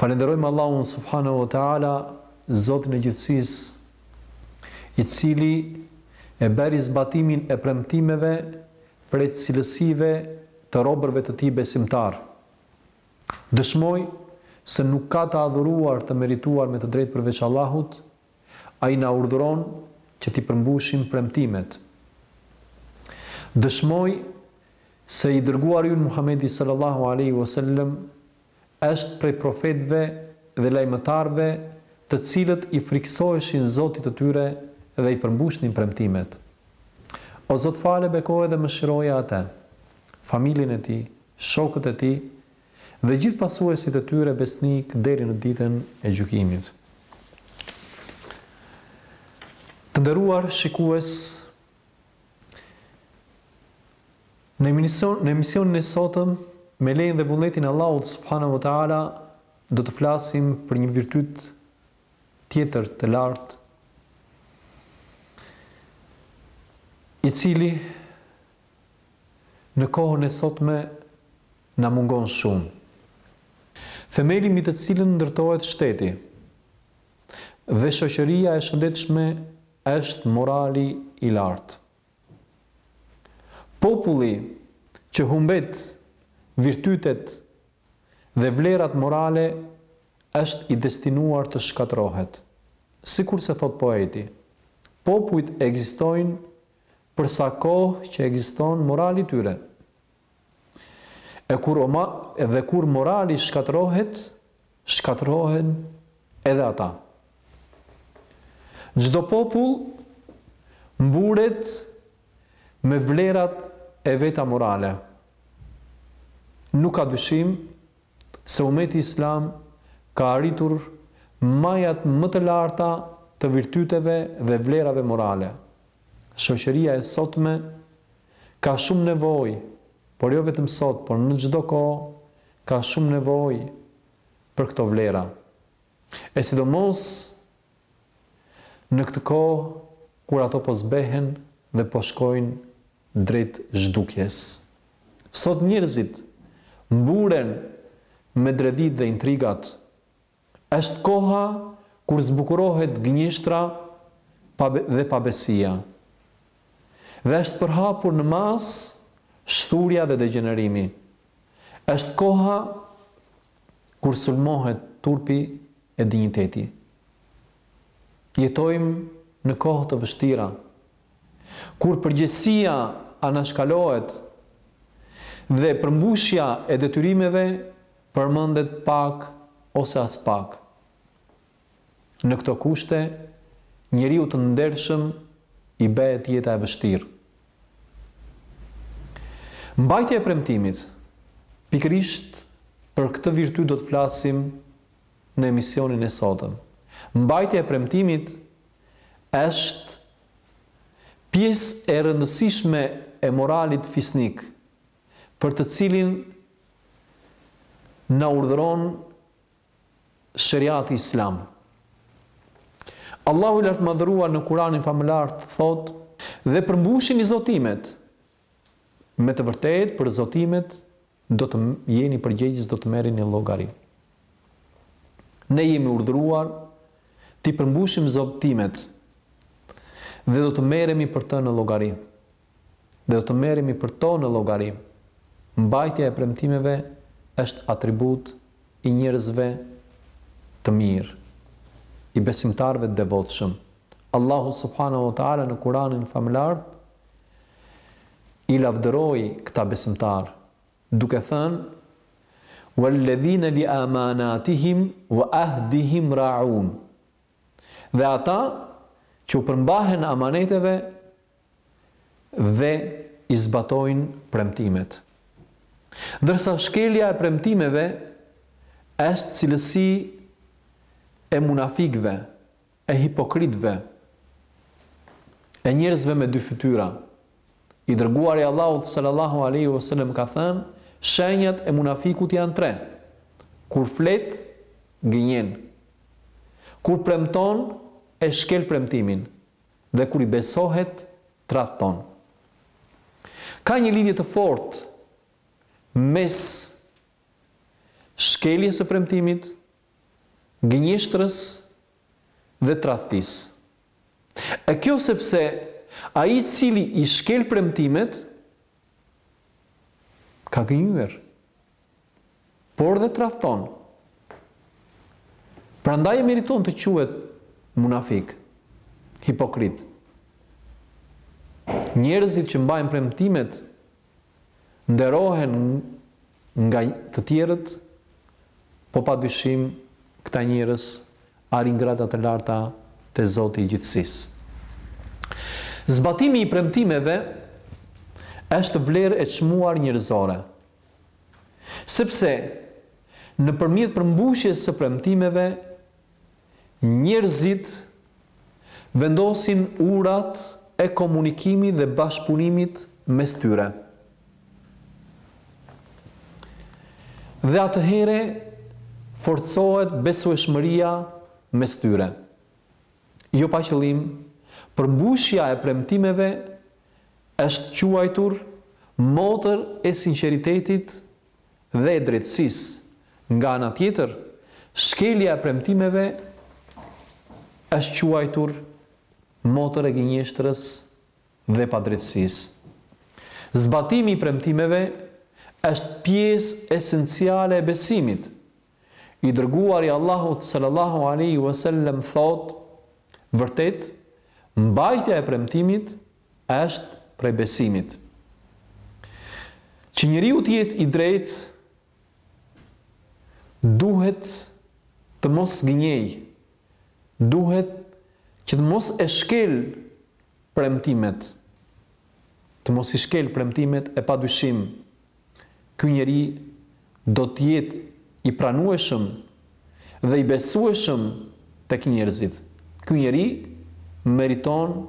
Falenderojmë Allahun subhanahu wa taala, Zotin e gjithësisë, i cili e bëri zbatimin e premtimeve prej cilësive të robërve të tij besimtarë. Dëshmoj se nuk ka të adhuruar të merituar me të drejtë përveç Allahut Ai na urdhëron që t'i përmbushim premtimet. Dëshmoj se i Dërguari ynë Muhamedi sallallahu alejhi ue sellem është prej profetëve dhe lajmëtarëve të cilët i frikësoheshin Zotit të tyre dhe i përmbushnin premtimet. O Zot fale bekoje dhe mëshiroje atë, familjen e tij, shokët e tij dhe gjithë pasuesit e tyre besnikë deri në ditën e gjykimit. Të nderuar shikues, në emision në emisionin e sotëm me lejen dhe vullnetin e Allahut subhanahu wa taala do të flasim për një virtyt tjetër të lartë i cili në kohën e sotme Na mungon shumë. Themeli mbi të cilën ndërtohet shteti dhe shoqëria e shëndetshme është morali i lartë. Populli që humbet virtytet dhe vlerat morale është i destinuar të shkatërrohet. Sikurse thotë poeti, Popujt ekzistojnë për sa kohë që ekziston morali i tyre. E kur oma dhe kur morali shkatërrohet, shkatërrohen edhe ata. Çdo popull mburret me vlerat e veta morale. Nuk ka dyshim se umeti islam ka arritur majat më të larta të virtyteve dhe vlerave morale. Shoqëria e sotme Ka shumë nevojë, por jo vetëm sot, por në çdo kohë ka shumë nevojë për këto vlera. E sidomos në këtë kohë kur ato po zbehen dhe po shkojnë drejt zhdukjes. Sot njerëzit mburren me dredhitë dhe intrigat, Është koha kur zbukurohet gënjeshtra dhe pabesia. Dhe është përhapur në masë shthurja dhe degjenerimi. Është koha kur sulmohet turpi e dinjiteti. Jetojmë në kohë të vështira, kur përgjegjësia anashkalohet dhe përmbushja e detyrimeve Përmendet pak ose aspak. Në këto kushte, njeriut të ndershëm i bëhet jeta e vështirë. Mbajtja e premtimit, pikërisht për këtë virtyt do të flasim në emisionin e sotëm. Mbajtja e premtimit është pjesë e rëndësishme e moralit fisnik, për të cilin na urdhëron sheriati islam. Allahu i lartmadhëruar në kuranin famëlartë thotë dhe përmbushini zotimet. Me të vërtetë për zotimet do të jeni përgjegjës do të merreni në llogari. Ne jemi urdhëruar t'i përmbushim zotimet dhe do të merremi për to në llogari. dhe do të merremi për to në llogari. Mbajtja e premtimeve është atribut i njerëzve të mirë, i besimtarëve të devotshëm. Allahu subhanahu wa ta'ala në Kuranin famëlartë i lavdëroi këta besimtarë, duke thënë, Wal-ladhina li-amanatihim wa-ahdihim ra'un. dhe ata që u përmbahen amaneteve dhe i zbatojnë premtimet. Ndërsa shkelja e premtimeve është cilësi e munafikëve, e hipokritëve, e njerëzve me dy fytyra. I dërguari i Allahut sallallahu alejhi ve sellem ka thënë, shenjat e munafikut janë tre, Kur flet, gënjen. Kur premton, e shkel premtimin dhe kur i besohet, tradhton. Ka një lidhje të fortë mes shkeljes së premtimit gënjeshtrës dhe tradhtisë. E kjo sepse ai i cili i shkel premtimet ka gënjyer, por dhe tradhton. Prandaj e meriton të quhet munafik, hipokrit. Njerëzit që mbajnë premtimet, nderohen nga të tjerët, po pa dyshim këta njerëz arrijnë grada të larta te Zoti i gjithësisë. Zbatimi i premtimeve është vlerë e çmuar njerëzore. Sepse nëpërmjet përmbushjes së premtimeve, Njerëzit vendosin urat e komunikimit dhe bashkëpunimit mes tyre. Dhe atëhere forcohet besueshmëria mes tyre. Jo pa qëllim, përmbushja e premtimeve është quajtur motër e sinqeritetit dhe e drejtësisë, nga ana tjetër, shkelja e premtimeve është quajtur motër e gënjeshtrës dhe padrejtësisë. Zbatimi i premtimeve është pjesë esenciale e besimit. I Dërguari i Allahut sallallahu alejhi ve sellem thotë, Vërtet, mbajtja e premtimit Është prej besimit. Që njeriu të jetë i drejtë duhet të mos gënjejë, duhet që të mos e shkel premtimet, të mos i shkel premtimet e pa dyshim Ky njeri do të jetë i pranueshëm dhe i besueshëm tek njerëzit. Ky njeri meriton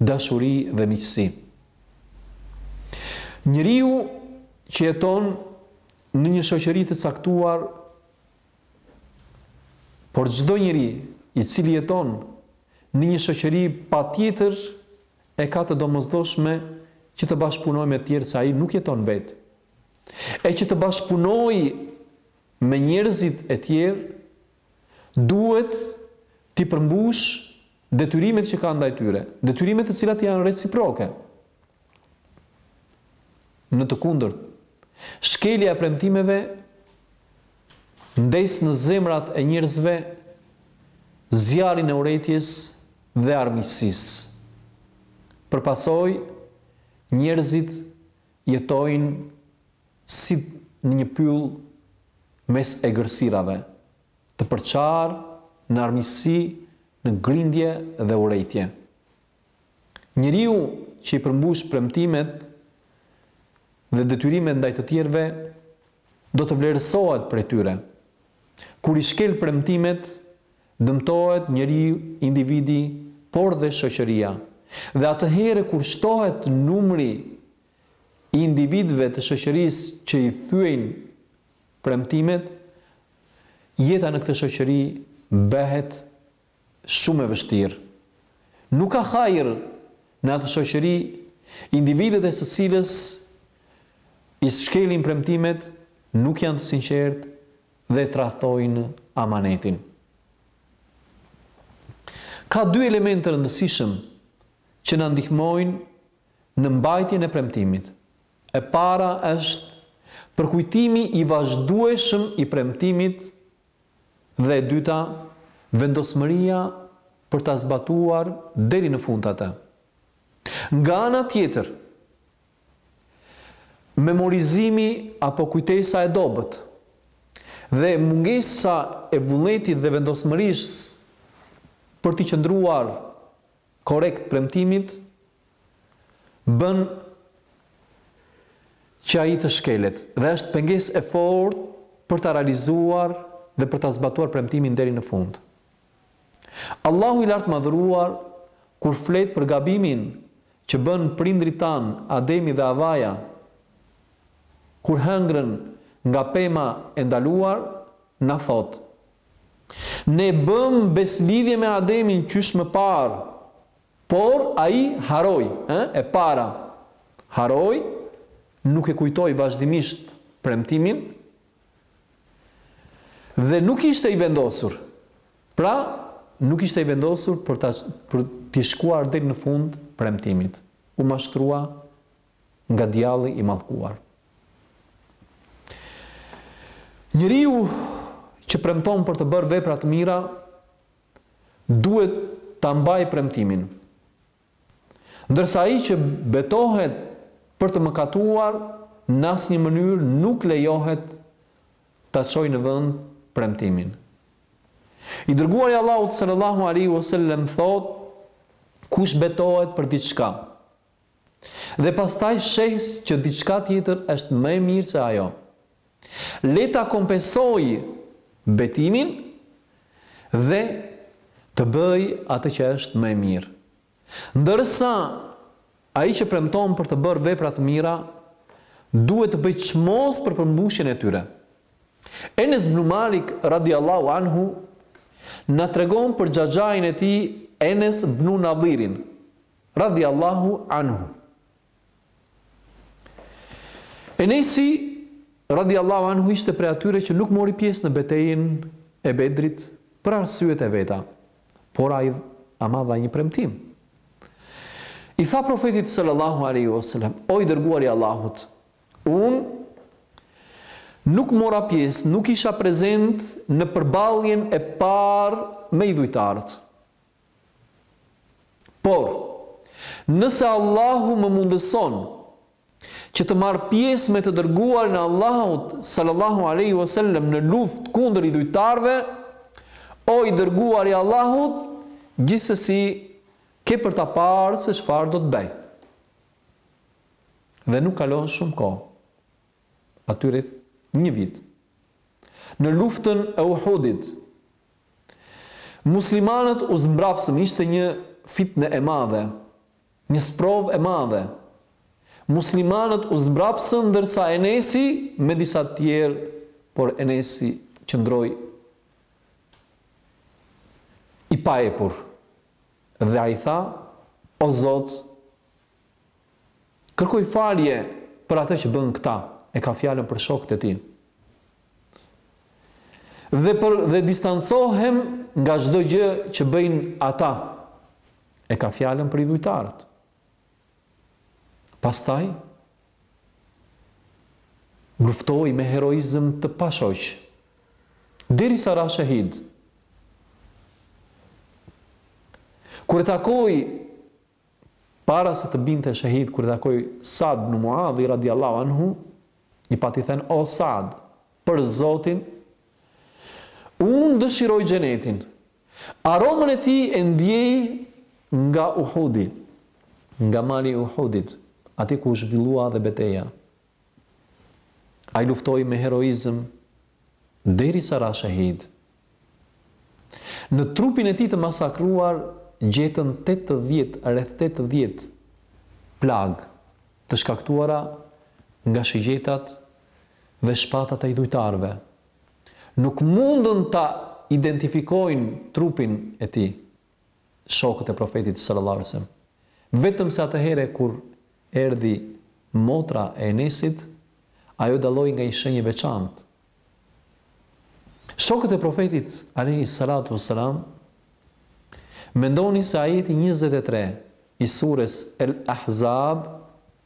dashuri dhe miqësi. Njeriu që jeton në një shoqëri të caktuar, por çdo njeri i cili jeton në një shoqëri patjetër E ka të domosdoshme që të bashkëpunojë me tjerë se ai nuk jeton vetë. E që të bashkëpunojë me njerëzit e tjerë, duhet t'i përmbushë detyrimet që ka ndaj tyre, detyrime të cilat janë reciproke. Në të kundërt, shkelja e premtimeve Ndez në zemrat e njerëzve zjarrin e urrejtjes dhe armiqësisë. Për pasojë, njerëzit jetojnë si në një pyll mes egërsirave, të përçarë në armiqësi, në grindje dhe urrejtje. Njeriu që i përmbush premtimet dhe detyrimet ndaj të tjerëve, do të vlerësohet prej tyre. Kur i shkel premtimet, dëmtohet njeriu individi, por dhe shoqëria. Dhe atëherë kur shtohet numri i individëve të shoqërisë që i thyejnë premtimet, jeta në këtë shoqëri bëhet shumë e vështirë. Nuk ka hajër në atë shoqëri individët e së cilës i shkelin premtimet, nuk janë të sinqertë dhe tradhtojnë amanetin. Ka dy elementë të rëndësishëm që na ndihmojnë në mbajtjen e premtimit. E para është përkujtimi i vazhdueshëm i premtimit Dhe e dyta, vendosmëria për ta zbatuar deri në fund atë. Nga ana tjetër, memorizimi apo kujtesa e dobët dhe mungesa e vullnetit dhe vendosmërisë për t'i qëndruar korrekt premtimit bën që ai të shkelet dhe është pengesë e fortë për ta realizuar dhe për ta zbatuar premtimin deri në fund. Allahu i Lartmadhëruar kur flet për gabimin që bënë prindërit tanë Ademi dhe Havaja kur hëngrën nga pema e ndaluar na thotë Ne bëmë besëlidhje me Ademin qysh më parë, por ai harroi, ë? E para, harroi, nuk e kujtoi vazhdimisht premtimin dhe nuk ishte i vendosur. Pra, nuk ishte i vendosur për ta për t'i shkuar deri në fund premtimit. U mashtrua nga djalli i mallkuar. Njeriu që premton për të bërë vepra të mira duhet ta mbajë premtimin. Ndërsa ai që betohet për të mëkatuar në asnjë mënyrë nuk lejohet ta çojë në vend premtimin. I dërguari i Allahut sallallahu alaihi wasallam thotë kush betohet për diçka Dhe pastaj sheh që diçka tjetër është më e mirë se ajo. Le ta kompensojë betimin dhe të bëjë atë që është më e mirë. Ndërsa ai që premton për të bërë vepra të mira, duhet të bëjë çmos për përmbushjen e tyre. Enes bnu Malik radiallahu anhu na tregon për xhaxhain e tij Enes bnu Nadrin, radijallahu anhu. Enesi radijallahu anhu ishte prej atyre që nuk mori pjesë në betejën e Bedrit për arsyet e veta, por ai ama dha një premtim. I tha profetit sallallahu alaihi wasallam, o i dërguari i Allahut, unë nuk mora pjesë, nuk isha prezent në përballjen e parë me idhujtarët. Por, nëse Allahu më mundëson që të marr pjesë me të dërguarin e Allahut sallallahu alaihi wasallam në luftë kundër idhujtarëve, o i dërguari i Allahut, gjithsesi ke për ta parë se çfarë do të bëj. Dhe nuk kalon shumë kohë. Aty rreth një vit. Në luftën e Uhudit, Muslimanët u zmbrapsën, ishte një fitne e madhe, një sprovë e madhe. Muslimanët u zmbrapsën ndërsa Enesi me disa të tjerë, por Enesi qëndroi i paepur dhe ai tha, O Zot, Kërkoj falje për atë që bënë këta, e ka fjalën për shokët e tij. Dhe për dhe distancohem nga çdo gjë që bëjnë ata. E ka fjalën për idhujtarët. Pastaj luftoi me heroizëm të pashoq. Derisa ra shehid. Kur e takoi Para se të binte shehid kur e takoi Sa'd ibn Mu'adhi radijallahu anhu, i pati thënë, O Sa'd, për Zotin, unë dëshiroj xhenetin. Aromën e tij e ndiej nga Uhudi, nga mali i Uhudit, atje ku u zhvillua dhe beteja. Ai luftoi me heroizëm derisa ra shehid. Në trupin e tij të masakruar gjetën tetëdhjetë, rreth tetëdhjetë plagë të shkaktuara nga shigjetat dhe shpatat e idhujtarëve. Nuk mundën ta identifikojnë trupin e tij. shokët e Profetit sallallahu alejhi ve sellem, vetëm se atëherë kur erdhi motra e Enesit, ajo e dalloi nga një shenjë e veçantë. Shokët e Profetit alejhi salatu ve selam mendonin se ajeti njëzet e tre i sures El-Ahzab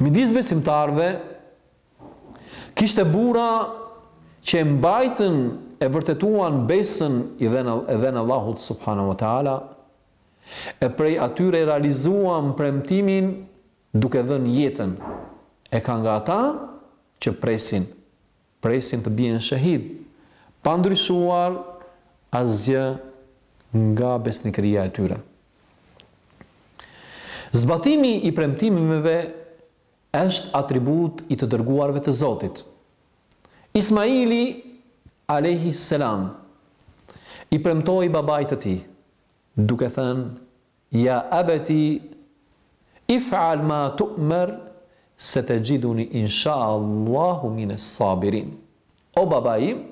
Midis besimtarëve kishte burra që e mbajtën e vërtetuan besën e dhënë Allahut subhanahu wa taala e prej atyre realizuan premtimin duke dhënë jetën e ka nga ata që presin Presin të bien shehid, pa ndryshuar asgjë nga besnikëria e tyre. Zbatimi i premtimeve është atribut i të dërguarve të Zotit. Ismaili, alejhi selam, i premtoi babait të tij, duke thënë, Ya abati if'al ma tu'mar satajiduni insha Allahu min as-sabirin. O baba im,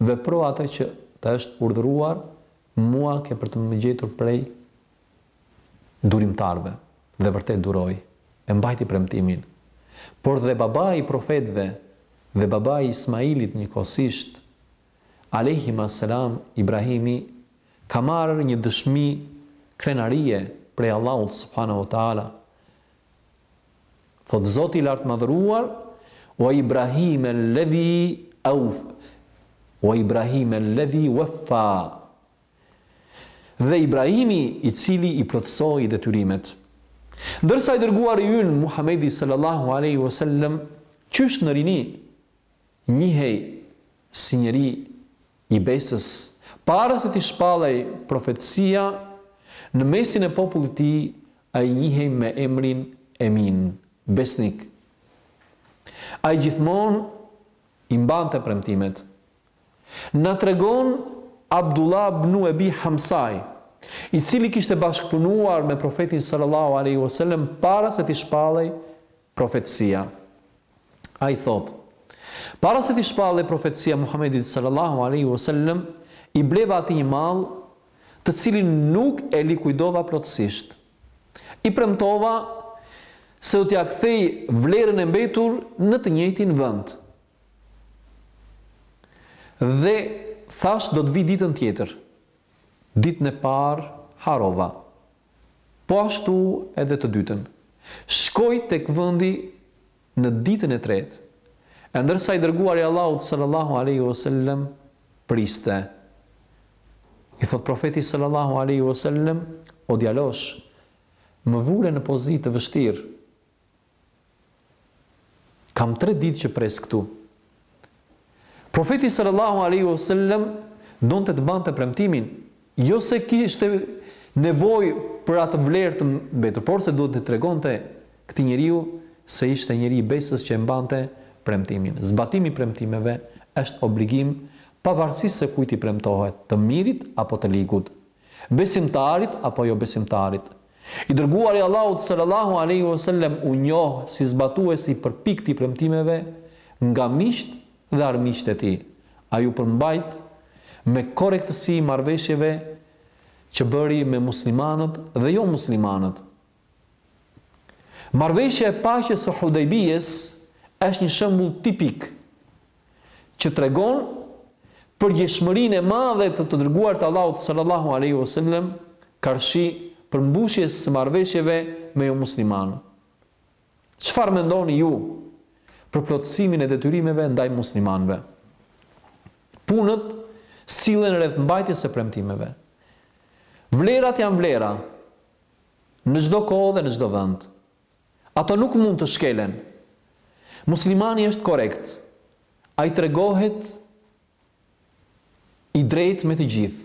vepro atë që të është urdhëruar, mua ke për të më gjetur prej durimtarëve. Dhe vërtet duroi, e mbajti premtimin. Por dhe babai i profetëve dhe babai i Ismailit njëkohësisht alejhima selam Ibrahimi ka marrë një dëshmi krenarie prej Allahut subhanahu wa taala Thotë Zoti i lartmadhëruar wa Ibrahim alladhi awf wa Ibrahim alladhi waffa Dhe Ibrahimi i cili i plotësoi detyrimet Ndërsa i dërguari ynë Muhamedi sallallahu alaihi wasallam qysh në rini Njihej si njeri i besës. Para se t'i shpallej profetësia, në mesin e popullit të tij ai njihej me emrin Emin, besnik. Ai gjithmonë i mbante premtimet. Na tregon Abdullah bnu Ebi Hamsaj, i cili kishte bashkëpunuar me Profetin sallallahu alejhi wasallam para se t'i shpallej Profetësia, Ai thotë, Para se t'i shpallej profetësia Muhamedit sallallahu alejhi ue sellem, i bleva atij një mall, të cilin nuk e likuidova plotësisht. I premtova se do t'ia kthej vlerën e mbetur në të njëjtin vend. Dhe thashë do të vij ditën tjetër. Ditën e parë harrova. Po ashtu edhe të dytën. Shkoi tek vendi në ditën e tretë, e ndërsa i Dërguari i Allahut sallallahu alejhi ue sellem priste. I thotë Profeti sallallahu alejhi ue sellem, O djalosh, më vure në pozitë të vështirë. Kam tre ditë që pres këtu. Profeti sallallahu alaihi wasallam donte të mbante premtimin, jo se kishte nevojë për atë vlerë të mbetur, porse duhet të tregonte këtij njeriu se ishte njeri i besës që e mbante premtimin. Zbatimi i premtimeve është obligim pavarësisht se kujt i premtohet, të mirit apo të ligut. Besimtarit apo jobesimtarit. I Dërguari i Allahut sallallahu alejhi wa sallam u njoh si zbatues i përpiktë i premtimeve nga miqtë dhe armiqtë e tij. Ai u përmbajt me korrektësi marrëveshjeve që bëri me muslimanët dhe jomuslimanët. Marrëveshja e paqes së Hudejbijes është një shembull tipik që tregon përgjegjshmërinë e madhe të të dërguarit të Allahut sallallahu alaihi wasallam karshi përmbushjes së marrëveshjeve me jomuslimanë. Çfarë mendoni ju për plotësimin e detyrimeve ndaj muslimanëve? Punët sillen rreth mbajtjes së premtimeve. Vlerat janë vlera. në çdo kohë dhe në çdo vend. Ato nuk mund të shkelen. Muslimani është korrekt. Ai tregohet i drejtë me të gjithë.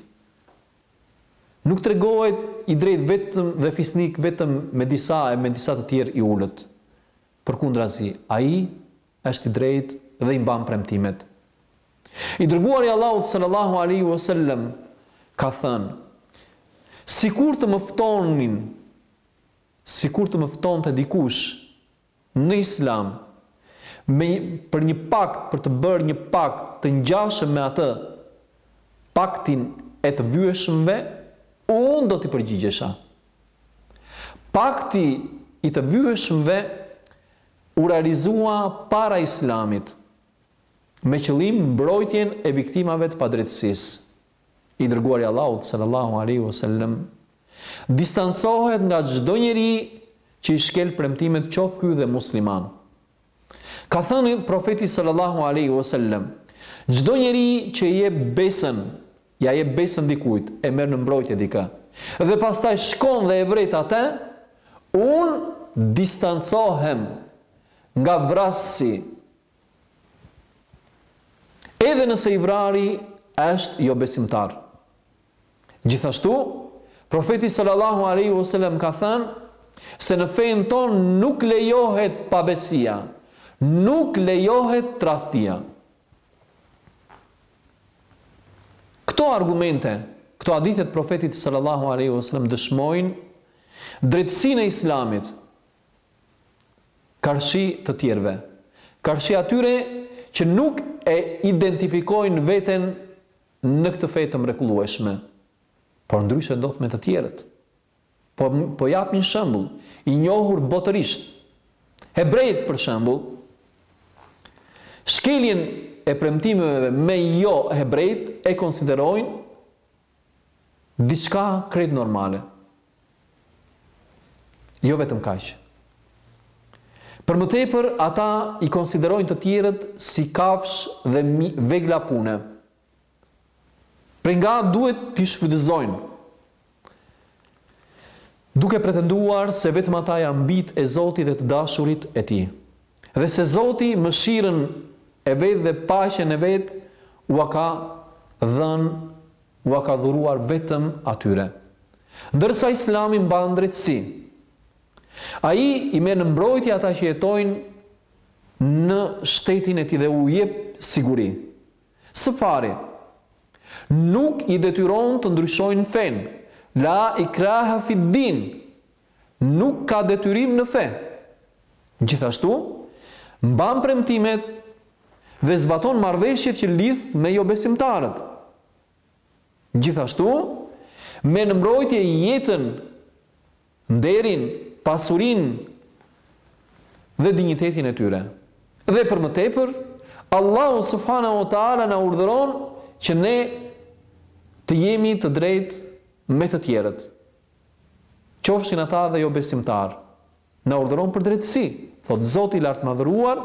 Nuk tregohet i drejtë vetëm dhe fisnik vetëm me disa e me disa të tjerë i ulët. Përkundrazi, ai është i drejtë dhe i mban premtimet. I Dërguari i Allahut sallallahu alaihi wasallam ka thënë, Sikur të më ftonin, sikur të më ftonte dikush në Islam me për një pakt për të bërë një pakt të ngjashëm me atë paktin e të vyeshmëve, unë do t'i përgjigjesha. Pakti i të vyeshmëve u realizua para Islamit, me qëllim mbrojtjen e viktimave të padrejtësisë. I dërguari i Allahut, sallallahu alejhi wa sallam, distancohet nga çdo njeri që i shkel premtimet qoftë ky dhe musliman. Ka thënë profeti sallallahu alejhi wa sallam, çdo njeri që i jep besën Ia jep besën dikujt, e merr në mbrojtje dikë. Dhe pastaj shkon dhe e vret atë, unë distancohem nga vrasësi, edhe nëse i vrari është jobesimtar. Gjithashtu, Profeti sallallahu alaihi wasallam ka thënë se në fenë tonë nuk lejohet pabesia, nuk lejohet tradhtia. Këto argumente, këto hadithe të Profetit sallallahu alaihi wasallam dëshmojnë drejtësinë e Islamit karshi të tjerëve, karshi atyre që nuk e identifikojnë veten në këtë fe të mrekullueshme. Por ndryshe ndodh me të tjerët. Po jap një shembull, i njohur botërisht. Hebrenjtë, për shembull, shkeljen e premtimeve me johebrenjtë e konsiderojnë diçka krejt normale. Jo vetëm kaq. Për më tepër, ata i konsiderojnë të tjerët si kafshë dhe vegla pune. Prej nga duhet t'i shfrytëzojnë, duke pretenduar se vetëm ata janë bijtë e Zotit dhe të dashurit e Tij, dhe se Zoti mëshirën e Vet dhe paqen e Vet ua ka dhënë, ua ka dhuruar vetëm atyre. Ndërsa Islami mban drejtësi. Ai i merr në mbrojtje ata që jetojnë në shtetin e tij dhe u jep siguri. Së pari, nuk i detyron të ndryshojnë fenë, la ikraha fid-din, nuk ka detyrim në fe. Gjithashtu, mban premtimet dhe zbaton marrëveshjet që lidh me jobesimtarët. Gjithashtu, merr në mbrojtje jetën nderin, pasurinë dhe dinjitetin e tyre. Dhe për më tepër, Allahu subhanahu wa ta'ala na urdhëron që ne të jemi të drejtë me të tjerët, qofshin ata dhe jobesimtarë. Na urdhëron për drejtësi, thotë Zoti i Lartmadhëruar,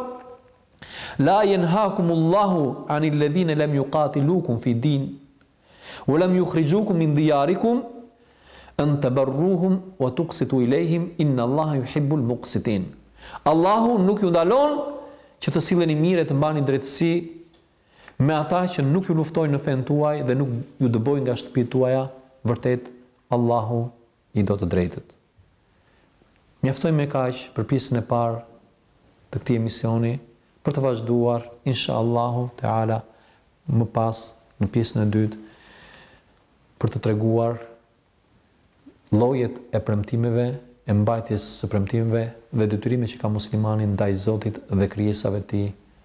La yanhaakumullahu 'anil ladhina lam yuqatilukum fi din Wa lam yukhrijukum min diyarikum an tabarruhum wa tuqsitu ilejhim inna Allaha yuhibbul muqsitin. Allahu nuk ju ndalon që të silleni mirë e të mbani drejtësi me ata që nuk ju luftojnë në fenë tuaj dhe nuk ju dëbojnë nga shtëpitë tuaja, vërtet Allahu i do të drejtët. Mjaftoj me kaq për pjesën e parë të këtij emisioni për të vazhduar inshallahu teala më pas në pjesën e dytë për të treguar llojet e premtimeve e mbajtjes së premtimeve dhe detyrimin që ka muslimani ndaj Zotit dhe krijesave të tij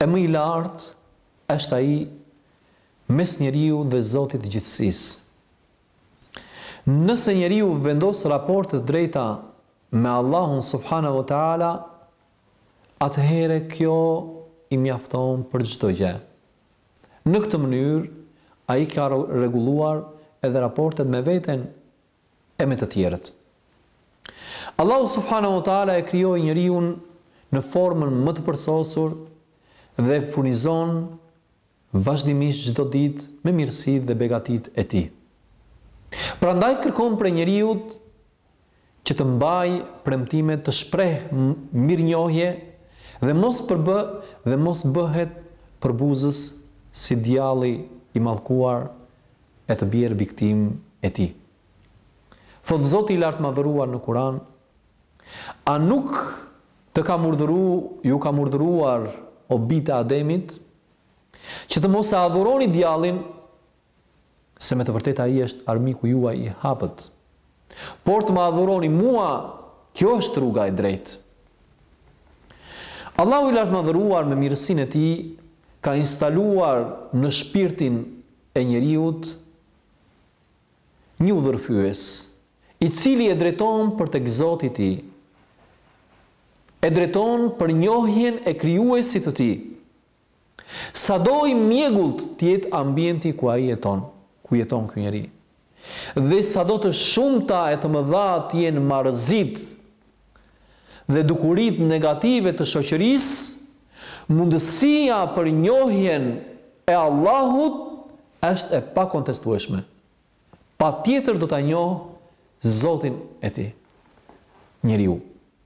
E më i lartë është ai mes njeriu dhe Zotit të gjithësisë. Nëse njeriu vendos raporte të drejta me Allahun subhanahu wa taala, atëherë kjo i mjafton për çdo gjë. Në këtë mënyrë ai ka rregulluar edhe raportet me veten e me të tjerët. Allahu subhanahu wa taala e krijoi njeriun në formën më të përsosur dhe furnizon vazhdimisht çdo ditë me mirësitë dhe begatitë e tij. Prandaj kërkon prej njeriut që të mbajë premtimet, të shpreh mirënjohje dhe mos përbë dhe mos bëhet përbuzës si djalli i mallkuar e të bjerë viktimë e tij. Thotë Zoti i Lartmadhëruar në Kuran, A nuk të kam urdhëru, ju kam urdhëruar, o bijtë e Ademit, që të mos e adhuroni djallin, se me të vërtetë ai është armiku juaj i hapët, por të më adhuroni mua, kjo është rruga e drejtë. Allahu i Lartmadhëruar me mirësinë e tij ka instaluar në shpirtin e njeriut një udhërrëfyes, i cili e drejton për tek Zoti i tij, e drejton për njohjen e Krijuesit të tij, sado i mjegullt të jetë ambienti ku ai jeton, ku jeton ky njeri. Dhe sado të shumta e të mëdha të jenë marrëzitë dhe dukuritë negative të shoqërisë, mundësia për njohjen e Allahut është e pakontestueshme. Patjetër do ta njohë Zotin e tij njeriu.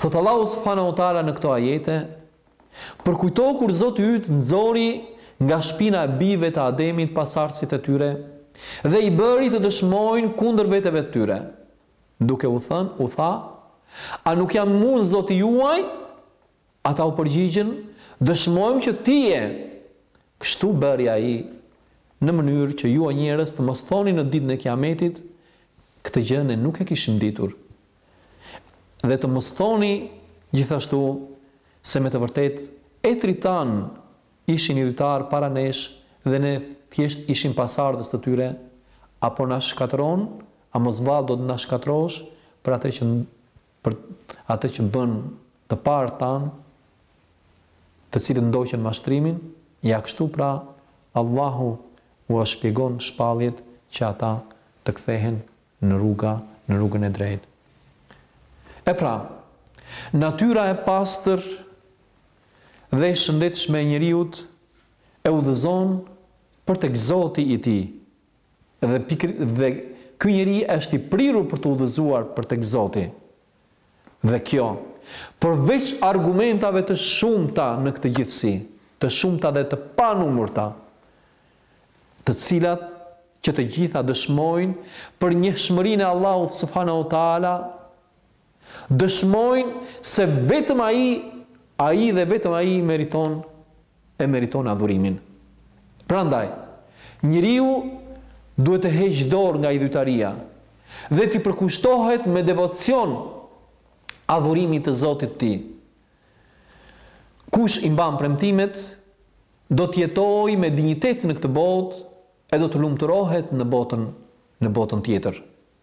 Thotë Allahu subhanahu wa taala në këto ajete, Përkujto kur Zoti yt nxori nga shpina e bijve të Ademit pasardhësit e tyre dhe i bëri të dëshmojnë kundër veteve të tyre, duke u thënë, u tha, A nuk jam unë Zoti juaj? Ata u përgjigjën, Dëshmojmë që ti je! Kështu bëri ai, në mënyrë që ju o njerëz të mos thoni në Ditën e Kiametit, Këtë gjë ne nuk e kishim ditur. Dhe të mos thoni, gjithashtu, se me të vërtetë etrit tanë ishin idhujtarë para nesh dhe ne thjesht ishim pasardhës të tyre. A po na shkatërron? A mos vallë do të na shkatërrosh për atë që për atë që bënë të parët tanë, të cilët ndoqën mashtrimin, ja kështu pra Allahu ua shpjegon shpalljet që ata të kthehen në rruga, në rrugën e drejtë. E pra, natyra e pastër dhe e shëndetshme e njeriut e udhëzon për tek Zoti i tij, Dhe, dhe ky njeri është i prirur për të udhëzuar për tek Zoti. Dhe kjo, përveç argumentave të shumta në këtë gjithësi, të shumta dhe të panumërta, të cilat që të gjitha dëshmojnë për njëshmërinë e Allahut subhanahu wa taala dëshmojnë se vetëm Ai, Ai dhe vetëm Ai meriton e meriton adhurimin. Prandaj, njeriu duhet të heqë dorë nga idhujtaria dhe t'i përkushtohet me devocion adhurimit të Zotit të tij. Kush i mban premtimet, do të jetojë me dinjitet në këtë botë e do të lumturohet në botën në botën tjetër.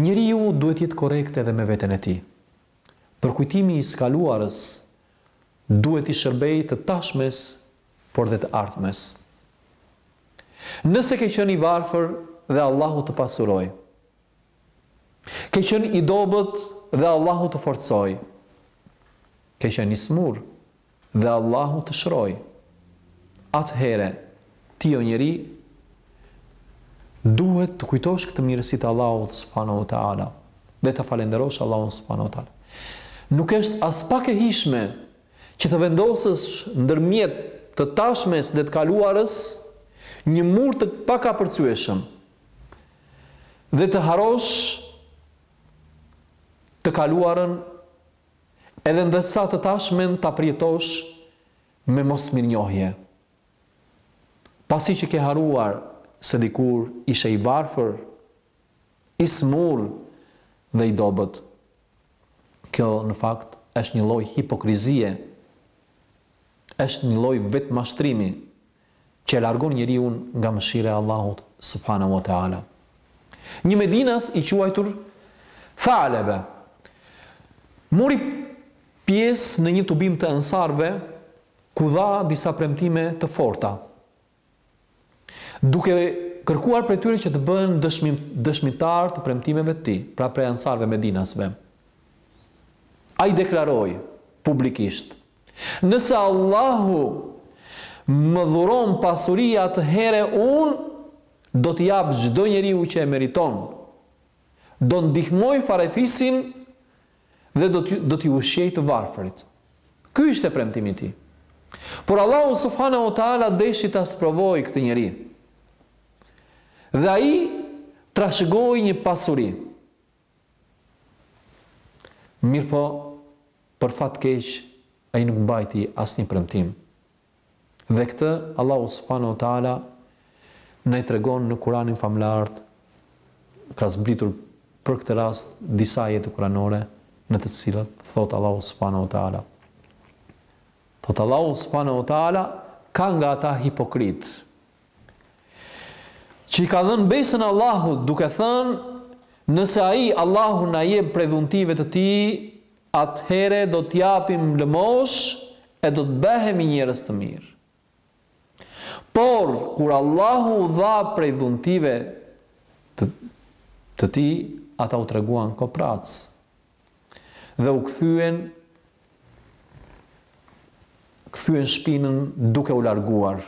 Njeriu duhet të jetë korrekt edhe me veten e tij. Përkujtimi i së kaluarës duhet t'i shërbejë të tashmes por dhe të ardhmes. Nëse ke qenë i varfër dhe Allahu të pasuroi. Ke qenë i dobët dhe Allahu të forcoi. Ke qenë i smur Dhe Allahu të shëroi. Atëherë, ti o njeri, duhet të kujtosh këtë mirësi të Allahut subhanahu wa taala dhe ta falënderosh Allahun subhanahu wa taala. Nuk është aspak e hijshme që të vendosësh ndërmjet të tashmes dhe të kaluarës një mur të pakapërcyeshëm dhe të harrosh të kaluarën edhe ndërsa të tashmen ta përjetosh me mosmirënjohje. Pasi që ke harruar se dikur ishe i varfër, i sëmurë dhe i dobët. Kjo në fakt është një lloj hipokrizie, është një lloj vetëmashtrimi. që e largon njeriun nga mëshira e Allahut subhanahu wa taala. Një medinas i quajtur Thalebe muri pjesë në një tubim të ensarëve ku dha disa premtime të forta, duke kërkuar prej tyre që të bëhen dëshmi, dëshmitar të premtimeve të tij, pra prej ensarëve medinasve. Ai deklaroi publikisht, Nëse Allahu më dhuron pasuri atëherë unë do t'i jap çdo njeriu që e meriton. Do ndihmoj farefisin dhe do të do t'i ushqej të varfërit. Ky ishte premtimi i tij. Por Allahu subhanahu wa taala deshi ta sprovojë këtë njeri. Dhe ai trashëgoi një pasuri. Mirëpo, për fat të keq, ai nuk mbajti asnjë premtim. Dhe këtë Allahu subhanahu wa taala na i tregon në Kuranin famëlartë, ka zbritur për këtë rast disa ajete kuranore në të cilat thotë Allahu subhanahu wa taala. Thotë Allahu subhanahu wa taala ka nga ata hipokritë, që i ka dhënë besën Allahut duke thënë nëse ai Allahu na jep prej dhuntive të tij, atëherë do të japim lëmoshë e do të bëhemi njerëz të mirë. Por, kur Allahu u dha prej dhuntive të, të tij, ata u treguan kopracë dhe u kthyen kthyen shpinën duke u larguar.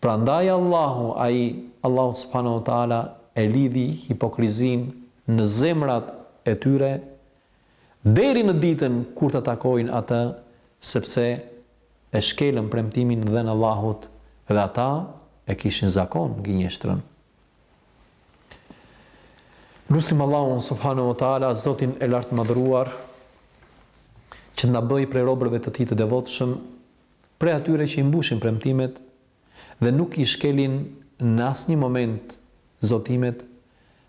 Prandaj Allahu, Ai, Allahu subhanahu wa taala, e lidhi hipokrizinë në zemrat e tyre deri në ditën kur ta takojnë Atë, sepse e shkelën premtimin dhënë Allahut dhe ata e kishin zakon gënjeshtrën. Lusim Allahun subhanahu wa taala, Zotin e Lartmadhëruar, që të na bëjë prej robërve të Tij të devotshëm prej atyre që i mbushin premtimet dhe nuk i shkelin në asnjë moment zotimet,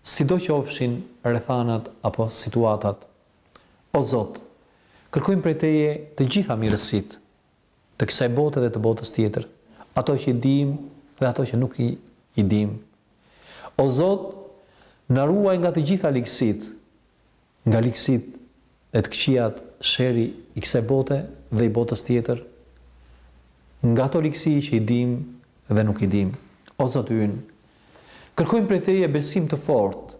sido qofshin rrethanat apo situatat. O Zot, kërkojmë prej Teje të gjitha mirësitë, të kësaj bote dhe të botës tjetër, ato që i dimë dhe ato që nuk i dimë. O Zot, na ruaj nga të gjitha ligësitë, Nga ligësitë e të këqijat sherri i kësaj bote dhe i botës tjetër, nga ato ligësi që i dimë dhe nuk i dimë. O Zot ynë, kërkojmë prej Teje besim të fortë,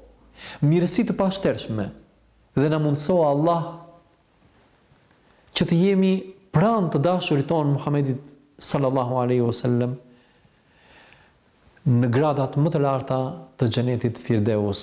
mirësi të pashtershme dhe na mundëso Allah që të jemi pranë të dashurit tonë Muhamedit sallallahu alaihi wasallam në gradat më të larta të Xhenetit Firdeus.